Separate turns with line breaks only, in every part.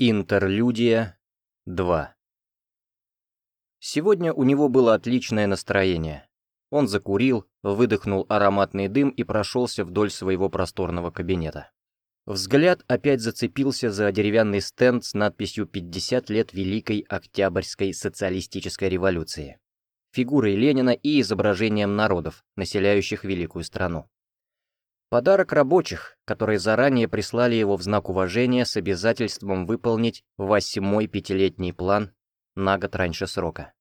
Интерлюдия 2 Сегодня у него было отличное настроение. Он закурил, выдохнул ароматный дым и прошелся вдоль своего просторного кабинета. Взгляд опять зацепился за деревянный стенд с надписью «50 лет Великой Октябрьской социалистической революции», фигурой Ленина и изображением народов, населяющих великую страну. Подарок рабочих, которые заранее прислали его в знак уважения с обязательством выполнить восьмой пятилетний план на год раньше срока.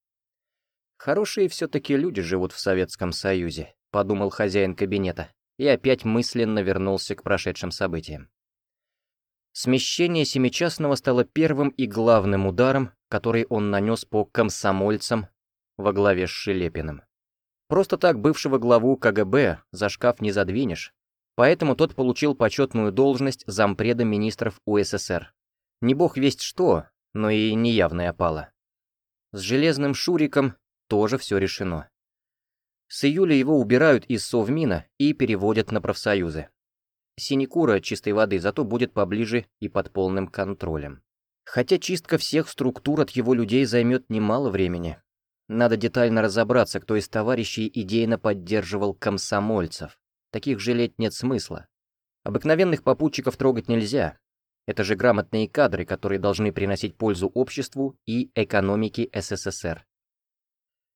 «Хорошие все-таки люди живут в Советском Союзе», — подумал хозяин кабинета, и опять мысленно вернулся к прошедшим событиям. Смещение Семичастного стало первым и главным ударом, который он нанес по комсомольцам во главе с Шелепиным. Просто так бывшего главу КГБ за шкаф не задвинешь, Поэтому тот получил почетную должность зампреда министров УССР. Не бог весть что, но и неявная опала. С железным Шуриком тоже все решено. С июля его убирают из Совмина и переводят на профсоюзы. Синекура чистой воды зато будет поближе и под полным контролем. Хотя чистка всех структур от его людей займет немало времени. Надо детально разобраться, кто из товарищей идейно поддерживал комсомольцев. Таких жалеть нет смысла. Обыкновенных попутчиков трогать нельзя. Это же грамотные кадры, которые должны приносить пользу обществу и экономике СССР.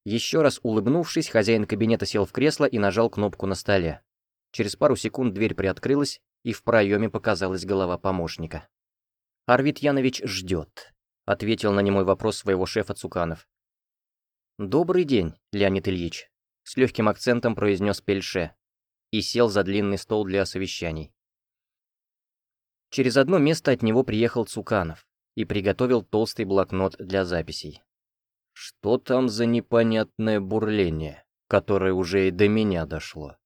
Еще раз улыбнувшись, хозяин кабинета сел в кресло и нажал кнопку на столе. Через пару секунд дверь приоткрылась, и в проеме показалась голова помощника. «Арвид Янович ждет», — ответил на немой вопрос своего шефа Цуканов. «Добрый день, Леонид Ильич», — с легким акцентом произнес Пельше, и сел за длинный стол для совещаний. Через одно место от него приехал Цуканов и приготовил толстый блокнот для записей. Что там за непонятное бурление, которое уже и до меня дошло?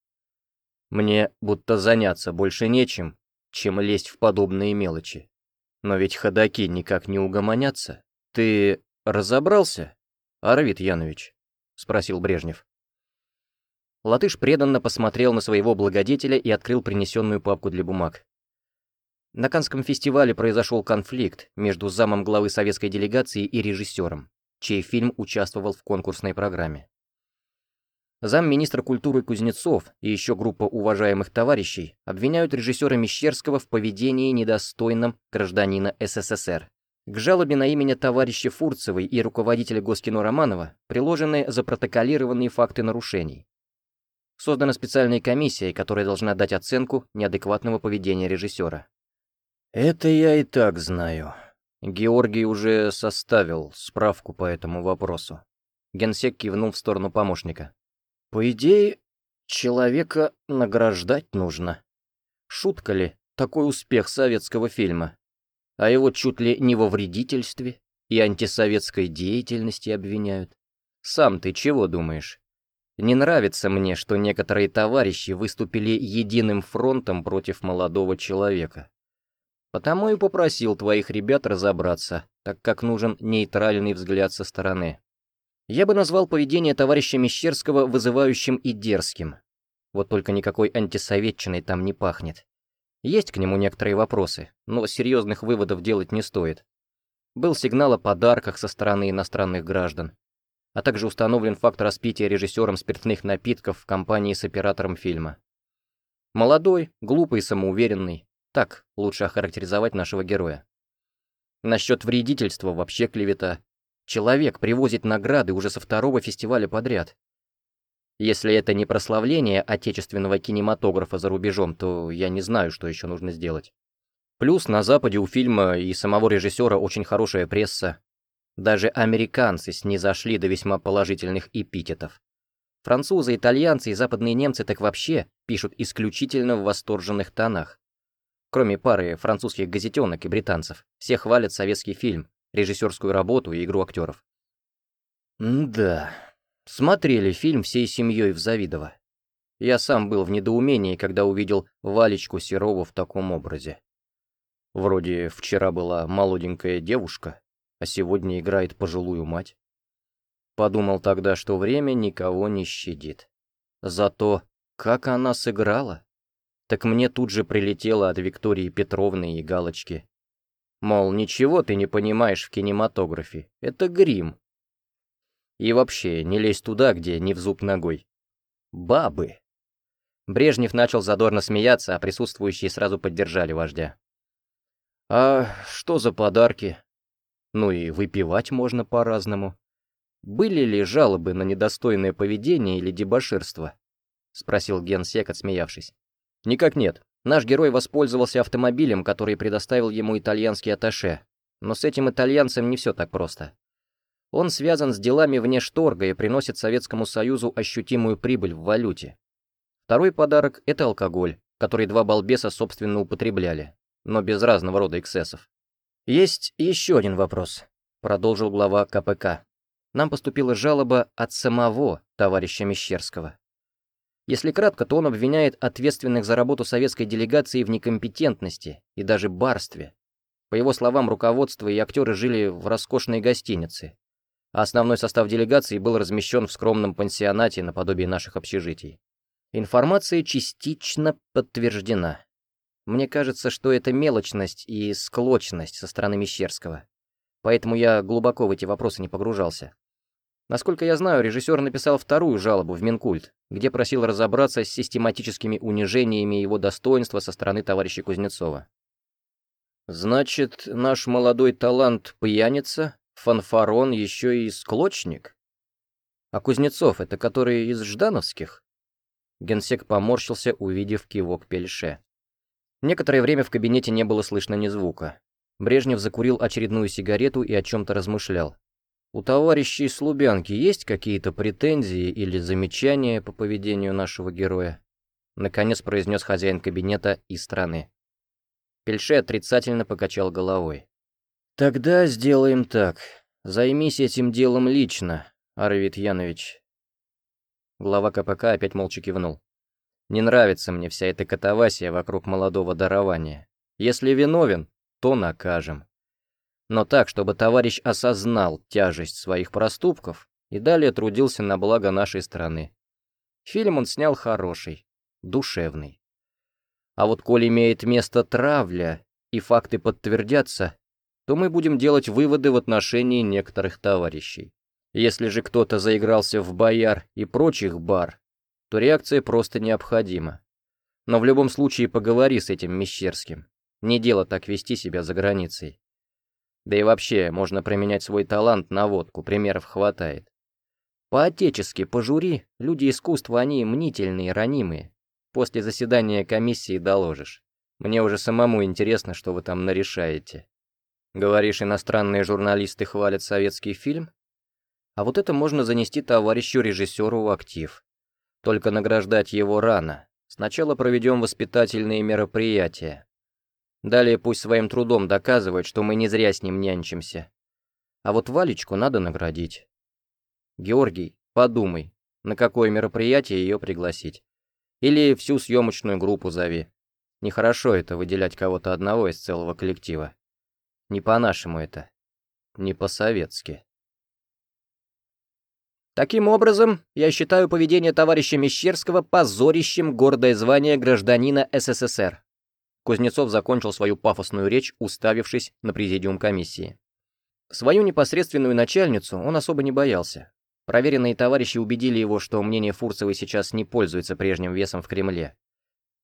Мне будто заняться больше нечем, чем лезть в подобные мелочи. Но ведь ходаки никак не угомонятся. Ты разобрался, Арвид Янович? — спросил Брежнев. Латыш преданно посмотрел на своего благодетеля и открыл принесенную папку для бумаг. На Канском фестивале произошел конфликт между замом главы советской делегации и режиссером, чей фильм участвовал в конкурсной программе. Замминистра культуры Кузнецов и еще группа уважаемых товарищей обвиняют режиссера Мещерского в поведении недостойном гражданина СССР. К жалобе на имя товарища Фурцевой и руководителя Госкино Романова приложены запротоколированные факты нарушений. Создана специальная комиссия, которая должна дать оценку неадекватного поведения режиссера. «Это я и так знаю. Георгий уже составил справку по этому вопросу». Генсек кивнул в сторону помощника. «По идее, человека награждать нужно. Шутка ли такой успех советского фильма? А его чуть ли не во вредительстве и антисоветской деятельности обвиняют. Сам ты чего думаешь?» Не нравится мне, что некоторые товарищи выступили единым фронтом против молодого человека. Потому и попросил твоих ребят разобраться, так как нужен нейтральный взгляд со стороны. Я бы назвал поведение товарища Мещерского вызывающим и дерзким. Вот только никакой антисоветчиной там не пахнет. Есть к нему некоторые вопросы, но серьезных выводов делать не стоит. Был сигнал о подарках со стороны иностранных граждан а также установлен факт распития режиссером спиртных напитков в компании с оператором фильма. Молодой, глупый и самоуверенный. Так лучше охарактеризовать нашего героя. Насчет вредительства вообще клевета. Человек привозит награды уже со второго фестиваля подряд. Если это не прославление отечественного кинематографа за рубежом, то я не знаю, что еще нужно сделать. Плюс на Западе у фильма и самого режиссера очень хорошая пресса, даже американцы снизошли до весьма положительных эпитетов. Французы, итальянцы и западные немцы так вообще пишут исключительно в восторженных тонах. Кроме пары французских газетенок и британцев, все хвалят советский фильм, режиссерскую работу и игру актеров. да, смотрели фильм всей семьей в Завидово. Я сам был в недоумении, когда увидел Валечку Серову в таком образе. Вроде вчера была молоденькая девушка, а сегодня играет пожилую мать. Подумал тогда, что время никого не щадит. Зато как она сыграла? Так мне тут же прилетело от Виктории Петровны и Галочки. Мол, ничего ты не понимаешь в кинематографе. Это грим. И вообще, не лезь туда, где не в зуб ногой. Бабы. Брежнев начал задорно смеяться, а присутствующие сразу поддержали вождя. «А что за подарки?» «Ну и выпивать можно по-разному. Были ли жалобы на недостойное поведение или дебоширство?» — спросил генсек, отсмеявшись. «Никак нет. Наш герой воспользовался автомобилем, который предоставил ему итальянский атташе. Но с этим итальянцем не все так просто. Он связан с делами вне шторга и приносит Советскому Союзу ощутимую прибыль в валюте. Второй подарок — это алкоголь, который два балбеса собственно употребляли, но без разного рода эксцессов. «Есть еще один вопрос», — продолжил глава КПК. «Нам поступила жалоба от самого товарища Мещерского. Если кратко, то он обвиняет ответственных за работу советской делегации в некомпетентности и даже барстве. По его словам, руководство и актеры жили в роскошной гостинице, а основной состав делегации был размещен в скромном пансионате наподобие наших общежитий. Информация частично подтверждена. Мне кажется, что это мелочность и склочность со стороны Мещерского. Поэтому я глубоко в эти вопросы не погружался. Насколько я знаю, режиссер написал вторую жалобу в Минкульт, где просил разобраться с систематическими унижениями его достоинства со стороны товарища Кузнецова. «Значит, наш молодой талант пьяница, фанфарон, еще и склочник? А Кузнецов — это который из Ждановских?» Генсек поморщился, увидев кивок Пельше. Некоторое время в кабинете не было слышно ни звука. Брежнев закурил очередную сигарету и о чем-то размышлял. «У товарищей с Лубянки есть какие-то претензии или замечания по поведению нашего героя?» Наконец произнес хозяин кабинета из страны. Пельше отрицательно покачал головой. «Тогда сделаем так. Займись этим делом лично, Арвид Янович. Глава КПК опять молча кивнул. «Не нравится мне вся эта катавасия вокруг молодого дарования. Если виновен, то накажем. Но так, чтобы товарищ осознал тяжесть своих проступков и далее трудился на благо нашей страны. Фильм он снял хороший, душевный. А вот коль имеет место травля, и факты подтвердятся, то мы будем делать выводы в отношении некоторых товарищей. Если же кто-то заигрался в бояр и прочих бар, то реакция просто необходима. Но в любом случае поговори с этим Мещерским. Не дело так вести себя за границей. Да и вообще, можно применять свой талант на водку, примеров хватает. По-отечески, пожури, люди искусства, они мнительные, ранимые. После заседания комиссии доложишь. Мне уже самому интересно, что вы там нарешаете. Говоришь, иностранные журналисты хвалят советский фильм? А вот это можно занести товарищу режиссеру в актив. Только награждать его рано. Сначала проведем воспитательные мероприятия. Далее пусть своим трудом доказывает, что мы не зря с ним нянчимся. А вот Валечку надо наградить. Георгий, подумай, на какое мероприятие ее пригласить. Или всю съемочную группу зови. Нехорошо это выделять кого-то одного из целого коллектива. Не по-нашему это. Не по-советски. Таким образом, я считаю поведение товарища Мещерского позорищем гордое звание гражданина СССР. Кузнецов закончил свою пафосную речь, уставившись на президиум комиссии. Свою непосредственную начальницу он особо не боялся. Проверенные товарищи убедили его, что мнение Фурцевой сейчас не пользуется прежним весом в Кремле.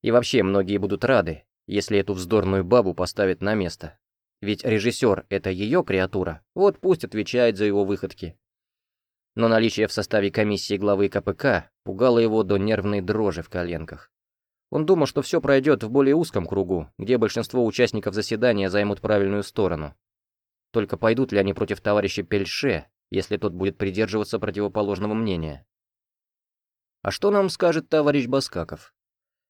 И вообще, многие будут рады, если эту вздорную бабу поставят на место. Ведь режиссер — это ее креатура, вот пусть отвечает за его выходки но наличие в составе комиссии главы КПК пугало его до нервной дрожи в коленках. Он думал, что все пройдет в более узком кругу, где большинство участников заседания займут правильную сторону. Только пойдут ли они против товарища Пельше, если тот будет придерживаться противоположного мнения? А что нам скажет товарищ Баскаков?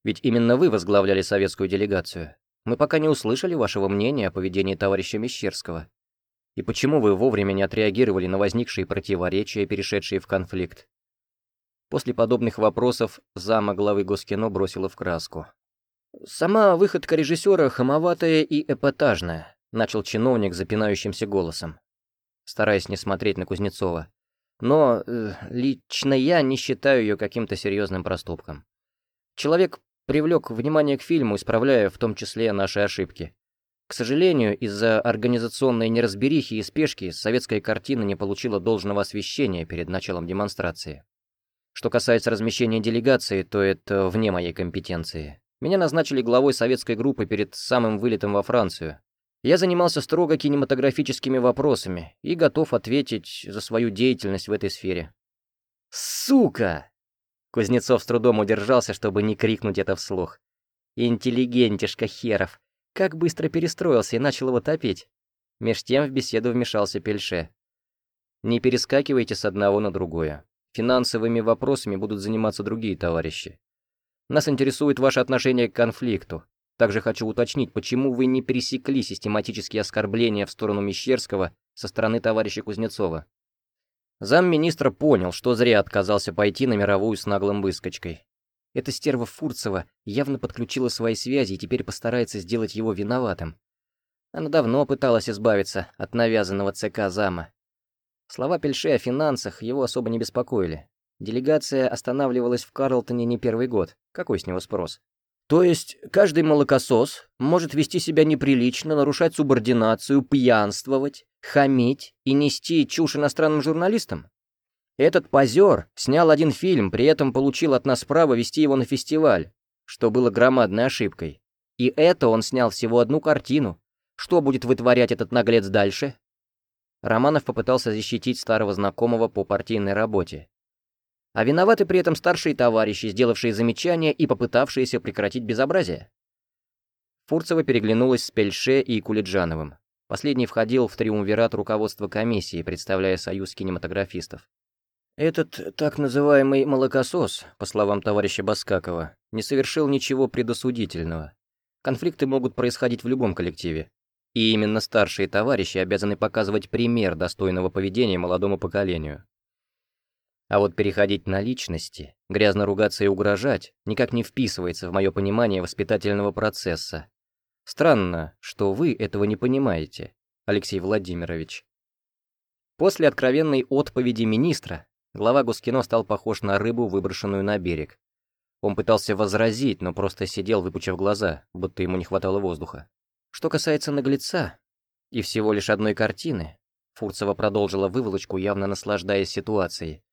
Ведь именно вы возглавляли советскую делегацию. Мы пока не услышали вашего мнения о поведении товарища Мещерского. И почему вы вовремя не отреагировали на возникшие противоречия, перешедшие в конфликт? После подобных вопросов зама главы Госкино бросила в краску. «Сама выходка режиссера хамоватая и эпатажная», — начал чиновник запинающимся голосом, стараясь не смотреть на Кузнецова. «Но э, лично я не считаю ее каким-то серьезным проступком. Человек привлек внимание к фильму, исправляя в том числе наши ошибки. К сожалению, из-за организационной неразберихи и спешки советская картина не получила должного освещения перед началом демонстрации. Что касается размещения делегации, то это вне моей компетенции. Меня назначили главой советской группы перед самым вылетом во Францию. Я занимался строго кинематографическими вопросами и готов ответить за свою деятельность в этой сфере. «Сука!» Кузнецов с трудом удержался, чтобы не крикнуть это вслух. «Интеллигентишка херов! Как быстро перестроился и начал его топить!» Меж тем в беседу вмешался Пельше. «Не перескакивайте с одного на другое. Финансовыми вопросами будут заниматься другие товарищи. Нас интересует ваше отношение к конфликту. Также хочу уточнить, почему вы не пересекли систематические оскорбления в сторону Мещерского со стороны товарища Кузнецова?» Замминистра понял, что зря отказался пойти на мировую с наглым выскочкой. Эта стерва Фурцева явно подключила свои связи и теперь постарается сделать его виноватым. Она давно пыталась избавиться от навязанного ЦК зама. Слова Пельше о финансах его особо не беспокоили. Делегация останавливалась в Карлтоне не первый год. Какой с него спрос? То есть каждый молокосос может вести себя неприлично, нарушать субординацию, пьянствовать, хамить и нести чушь иностранным журналистам? Этот позер снял один фильм, при этом получил от нас право вести его на фестиваль, что было громадной ошибкой. И это он снял всего одну картину. Что будет вытворять этот наглец дальше? Романов попытался защитить старого знакомого по партийной работе. А виноваты при этом старшие товарищи, сделавшие замечания и попытавшиеся прекратить безобразие. Фурцева переглянулась с Пельше и Кулиджановым. Последний входил в триумвират руководства комиссии, представляя союз кинематографистов. Этот так называемый «молокосос», по словам товарища Баскакова, не совершил ничего предосудительного. Конфликты могут происходить в любом коллективе. И именно старшие товарищи обязаны показывать пример достойного поведения молодому поколению. А вот переходить на личности, грязно ругаться и угрожать, никак не вписывается в мое понимание воспитательного процесса. Странно, что вы этого не понимаете, Алексей Владимирович. После откровенной отповеди министра, глава Гускино стал похож на рыбу, выброшенную на берег. Он пытался возразить, но просто сидел, выпучив глаза, будто ему не хватало воздуха. Что касается наглеца и всего лишь одной картины, Фурцева продолжила выволочку, явно наслаждаясь ситуацией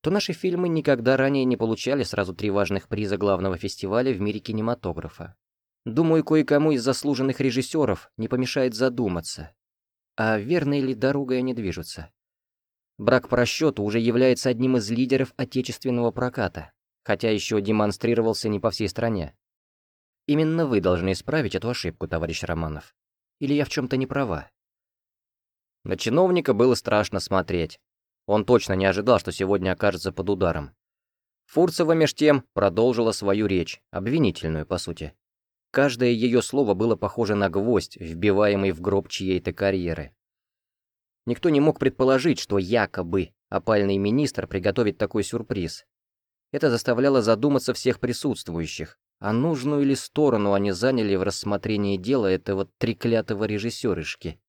то наши фильмы никогда ранее не получали сразу три важных приза главного фестиваля в мире кинематографа. Думаю, кое-кому из заслуженных режиссеров не помешает задуматься, а верной ли дорогой они движутся. Брак по расчету уже является одним из лидеров отечественного проката, хотя еще демонстрировался не по всей стране. Именно вы должны исправить эту ошибку, товарищ Романов. Или я в чем-то не права? На чиновника было страшно смотреть. Он точно не ожидал, что сегодня окажется под ударом. Фурцева меж тем продолжила свою речь, обвинительную, по сути. Каждое ее слово было похоже на гвоздь, вбиваемый в гроб чьей-то карьеры. Никто не мог предположить, что якобы опальный министр приготовит такой сюрприз. Это заставляло задуматься всех присутствующих, а нужную ли сторону они заняли в рассмотрении дела этого треклятого режиссерышки.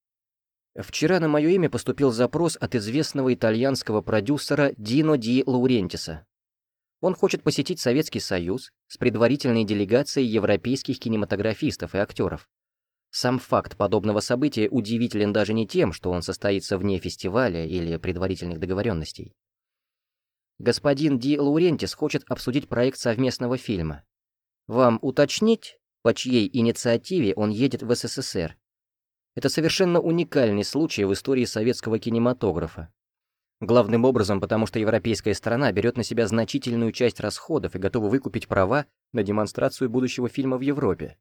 Вчера на мое имя поступил запрос от известного итальянского продюсера Дино Ди Лаурентиса. Он хочет посетить Советский Союз с предварительной делегацией европейских кинематографистов и актеров. Сам факт подобного события удивителен даже не тем, что он состоится вне фестиваля или предварительных договоренностей. Господин Ди Лаурентис хочет обсудить проект совместного фильма. Вам уточнить, по чьей инициативе он едет в СССР это совершенно уникальный случай в истории советского кинематографа. Главным образом, потому что европейская страна берет на себя значительную часть расходов и готова выкупить права на демонстрацию будущего фильма в Европе.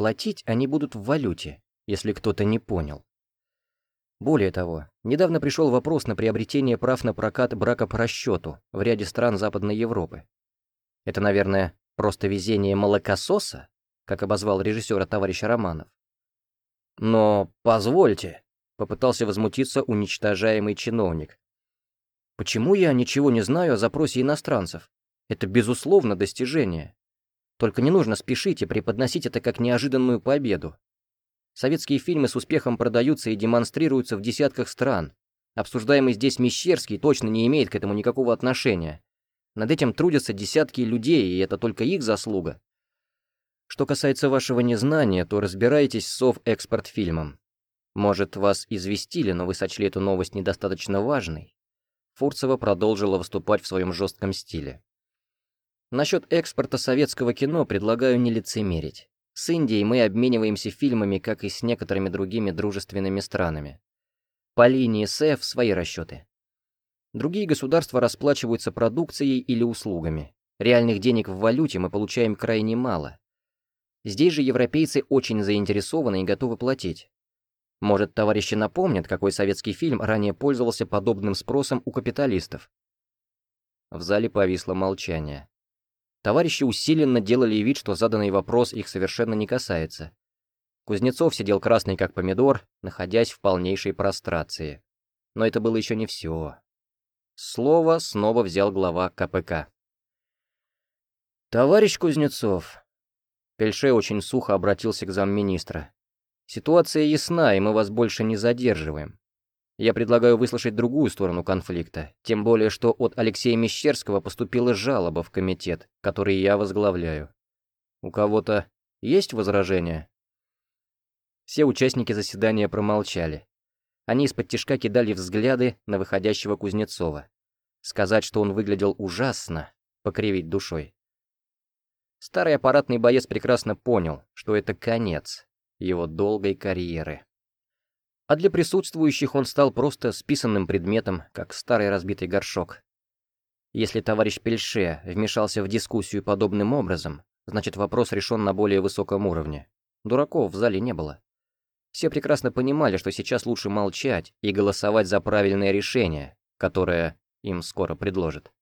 Платить они будут в валюте, если кто-то не понял. Более того, недавно пришел вопрос на приобретение прав на прокат брака по расчету в ряде стран Западной Европы. Это, наверное, просто везение молокососа, как обозвал режиссера товарища Романов. «Но позвольте», — попытался возмутиться уничтожаемый чиновник. «Почему я ничего не знаю о запросе иностранцев? Это, безусловно, достижение. Только не нужно спешить и преподносить это как неожиданную победу. Советские фильмы с успехом продаются и демонстрируются в десятках стран. Обсуждаемый здесь Мещерский точно не имеет к этому никакого отношения. Над этим трудятся десятки людей, и это только их заслуга. Что касается вашего незнания, то разбирайтесь с Совэкспортфильмом. Может, вас известили, но вы сочли эту новость недостаточно важной? Фурцева продолжила выступать в своем жестком стиле. Насчет экспорта советского кино предлагаю не лицемерить. С Индией мы обмениваемся фильмами, как и с некоторыми другими дружественными странами. По линии СЭФ свои расчеты. Другие государства расплачиваются продукцией или услугами. Реальных денег в валюте мы получаем крайне мало. Здесь же европейцы очень заинтересованы и готовы платить. Может, товарищи напомнят, какой советский фильм ранее пользовался подобным спросом у капиталистов? В зале повисло молчание. Товарищи усиленно делали вид, что заданный вопрос их совершенно не касается. Кузнецов сидел красный как помидор, находясь в полнейшей прострации. Но это было еще не все. Слово снова взял глава КПК. «Товарищ Кузнецов», Пельше очень сухо обратился к замминистра. Ситуация ясна, и мы вас больше не задерживаем. Я предлагаю выслушать другую сторону конфликта, тем более, что от Алексея Мещерского поступила жалоба в комитет, который я возглавляю. У кого-то есть возражения? Все участники заседания промолчали. Они из-под тишка кидали взгляды на выходящего Кузнецова. Сказать, что он выглядел ужасно, покривить душой. Старый аппаратный боец прекрасно понял, что это конец, его долгой карьеры. А для присутствующих он стал просто списанным предметом, как старый разбитый горшок. Если товарищ Пельше вмешался в дискуссию подобным образом, значит вопрос решен на более высоком уровне. Дураков в зале не было. Все прекрасно понимали, что сейчас лучше молчать и голосовать за правильное решение, которое им скоро предложат.